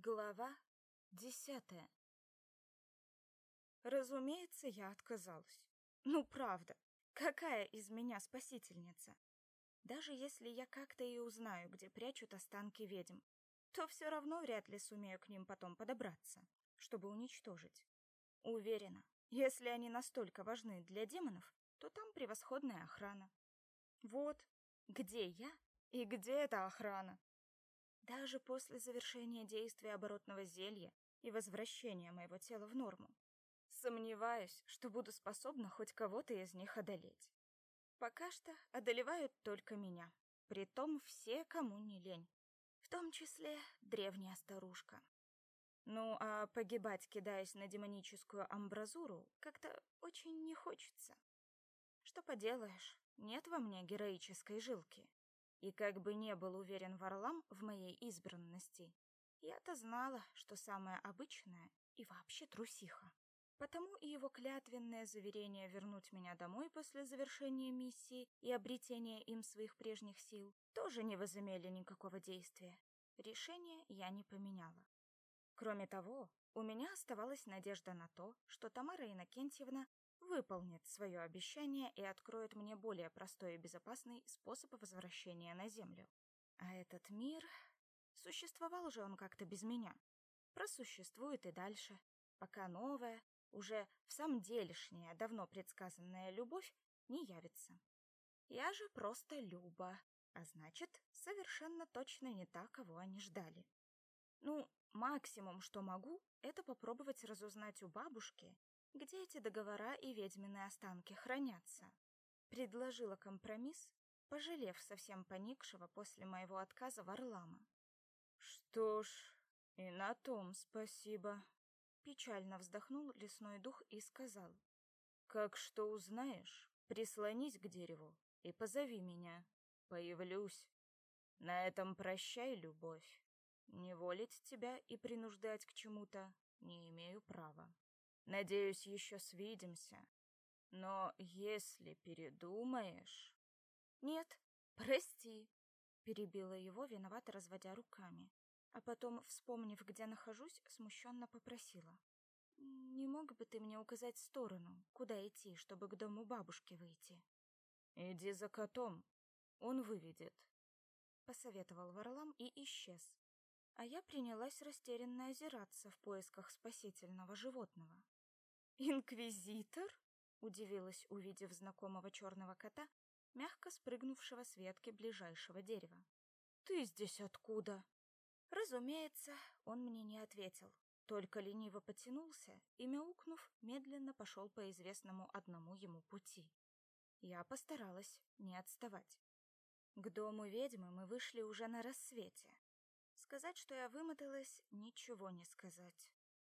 Глава десятая Разумеется, я отказалась. Ну, правда, какая из меня спасительница? Даже если я как-то и узнаю, где прячут останки ведьм, то все равно вряд ли сумею к ним потом подобраться, чтобы уничтожить. Уверена, если они настолько важны для демонов, то там превосходная охрана. Вот, где я и где эта охрана? Даже после завершения действия оборотного зелья и возвращения моего тела в норму, сомневаюсь, что буду способна хоть кого-то из них одолеть. Пока что одолевают только меня, притом все, кому не лень, в том числе древняя старушка. Ну, а погибать, кидаясь на демоническую амбразуру, как-то очень не хочется. Что поделаешь, нет во мне героической жилки. И как бы не был уверен Варлам в моей избранности, я-то знала, что самое обычное и вообще трусиха. Потому и его клятвенное заверение вернуть меня домой после завершения миссии и обретения им своих прежних сил тоже не возымели никакого действия. Решение я не поменяла. Кроме того, у меня оставалась надежда на то, что Тамара Иннокентьевна выполнит свое обещание и откроет мне более простой и безопасный способ возвращения на Землю. А этот мир... Существовал же он как-то без меня. Просуществует и дальше, пока новая, уже в самом делешняя, давно предсказанная любовь не явится. Я же просто Люба, а значит, совершенно точно не та, кого они ждали. Ну, максимум, что могу, это попробовать разузнать у бабушки, где эти договора и ведьминые останки хранятся. Предложила компромисс, пожалев совсем поникшего после моего отказа Варлама. Что ж, и на том спасибо. Печально вздохнул лесной дух и сказал: "Как что узнаешь, прислонись к дереву и позови меня. Появлюсь. На этом прощай, любовь. Не волить тебя и принуждать к чему-то не имею права. Надеюсь, еще свидимся. Но если передумаешь... Нет, прости, перебила его, виновато разводя руками. А потом, вспомнив, где нахожусь, смущенно попросила. «Не мог бы ты мне указать сторону, куда идти, чтобы к дому бабушки выйти?» «Иди за котом, он выведет», — посоветовал Варлам и исчез. А я принялась растерянно озираться в поисках спасительного животного. «Инквизитор?» — удивилась, увидев знакомого черного кота, мягко спрыгнувшего с ветки ближайшего дерева. «Ты здесь откуда?» Разумеется, он мне не ответил, только лениво потянулся и, мяукнув, медленно пошел по известному одному ему пути. Я постаралась не отставать. К дому ведьмы мы вышли уже на рассвете. Сказать, что я вымоталась, ничего не сказать.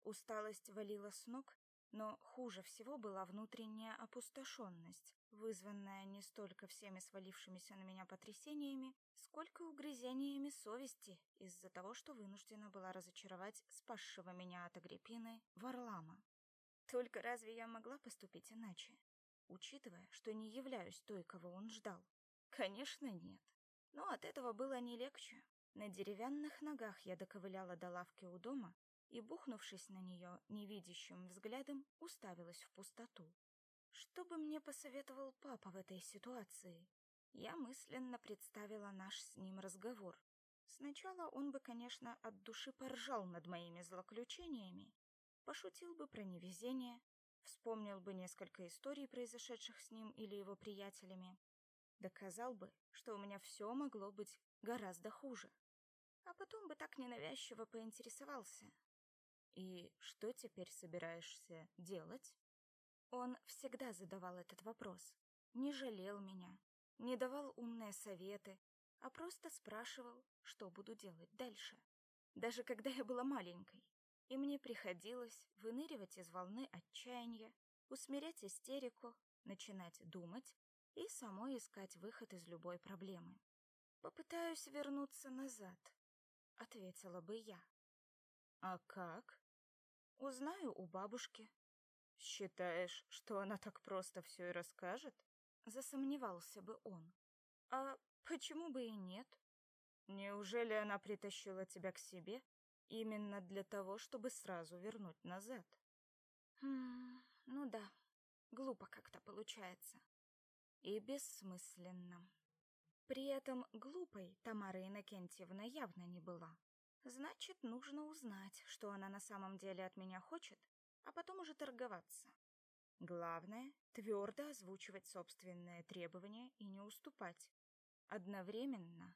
Усталость валила с ног, но хуже всего была внутренняя опустошенность, вызванная не столько всеми свалившимися на меня потрясениями, сколько угрызениями совести из-за того, что вынуждена была разочаровать спасшего меня от Агриппины Варлама. Только разве я могла поступить иначе, учитывая, что не являюсь той, кого он ждал? Конечно, нет. Но от этого было не легче. На деревянных ногах я доковыляла до лавки у дома и, бухнувшись на нее невидящим взглядом, уставилась в пустоту. Что бы мне посоветовал папа в этой ситуации? Я мысленно представила наш с ним разговор. Сначала он бы, конечно, от души поржал над моими злоключениями, пошутил бы про невезение, вспомнил бы несколько историй, произошедших с ним или его приятелями, доказал бы, что у меня все могло быть гораздо хуже. А потом бы так ненавязчиво поинтересовался, и что теперь собираешься делать? Он всегда задавал этот вопрос. Не жалел меня, не давал умные советы, а просто спрашивал, что буду делать дальше. Даже когда я была маленькой, и мне приходилось выныривать из волны отчаяния, усмирять истерику, начинать думать и самой искать выход из любой проблемы. Попытаюсь вернуться назад, ответила бы я. А как? Узнаю у бабушки. Считаешь, что она так просто все и расскажет? Засомневался бы он. А почему бы и нет? Неужели она притащила тебя к себе именно для того, чтобы сразу вернуть назад. Хм, ну да, глупо как-то получается. И бессмысленно. При этом глупой Тамара Иннокентьевна явно не была. Значит, нужно узнать, что она на самом деле от меня хочет, а потом уже торговаться. Главное — твердо озвучивать собственные требования и не уступать. Одновременно,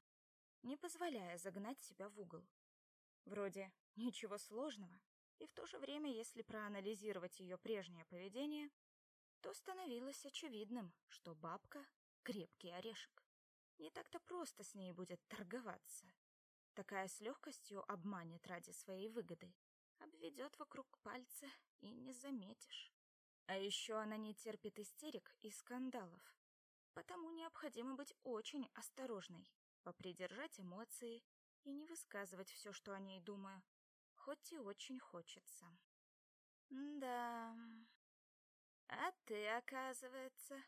не позволяя загнать себя в угол. Вроде ничего сложного, и в то же время, если проанализировать ее прежнее поведение, то становилось очевидным, что бабка — крепкий орешек. Не так-то просто с ней будет торговаться. Такая с легкостью обманет ради своей выгоды, обведет вокруг пальца и не заметишь. А еще она не терпит истерик и скандалов. Потому необходимо быть очень осторожной, попридержать эмоции и не высказывать все, что о ней думаю, хоть и очень хочется. Да. А ты, оказывается,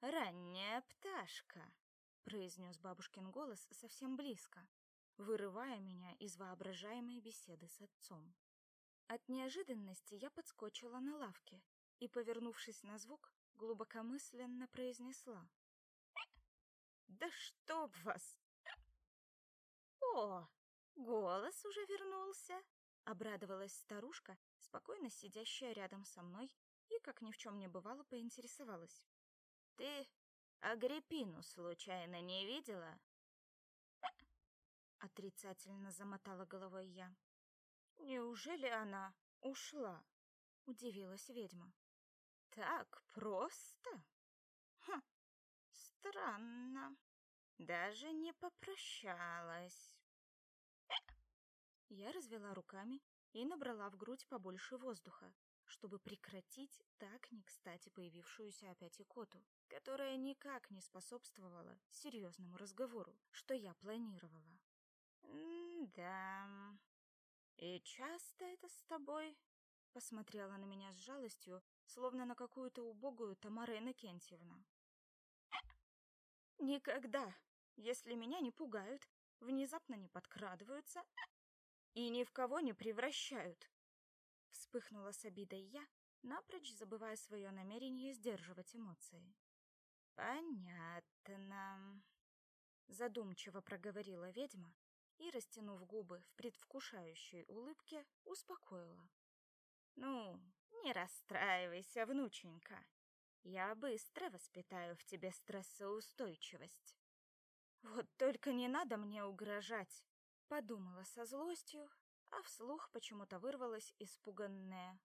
ранняя пташка, произнес бабушкин голос совсем близко, вырывая меня из воображаемой беседы с отцом. От неожиданности я подскочила на лавке и, повернувшись на звук, глубокомысленно произнесла: "Да чтоб вас!" О, голос уже вернулся, обрадовалась старушка, спокойно сидящая рядом со мной, и как ни в чем не бывало, поинтересовалась: "Ты Агриппину случайно не видела?" Отрицательно замотала головой я. Неужели она ушла? Удивилась ведьма. Так просто? Хм, странно. Даже не попрощалась. Я развела руками и набрала в грудь побольше воздуха, чтобы прекратить так не кстати появившуюся опять икоту, которая никак не способствовала серьезному разговору, что я планировала. «Да, «И часто это с тобой?» Посмотрела на меня с жалостью, словно на какую-то убогую Тамара Иннокентьевна. «Никогда, если меня не пугают, внезапно не подкрадываются и ни в кого не превращают!» Вспыхнула с обидой я, напрочь забывая свое намерение сдерживать эмоции. «Понятно», — задумчиво проговорила ведьма, и, растянув губы в предвкушающей улыбке, успокоила. «Ну, не расстраивайся, внученька. Я быстро воспитаю в тебе стрессоустойчивость. Вот только не надо мне угрожать», — подумала со злостью, а вслух почему-то вырвалось испуганное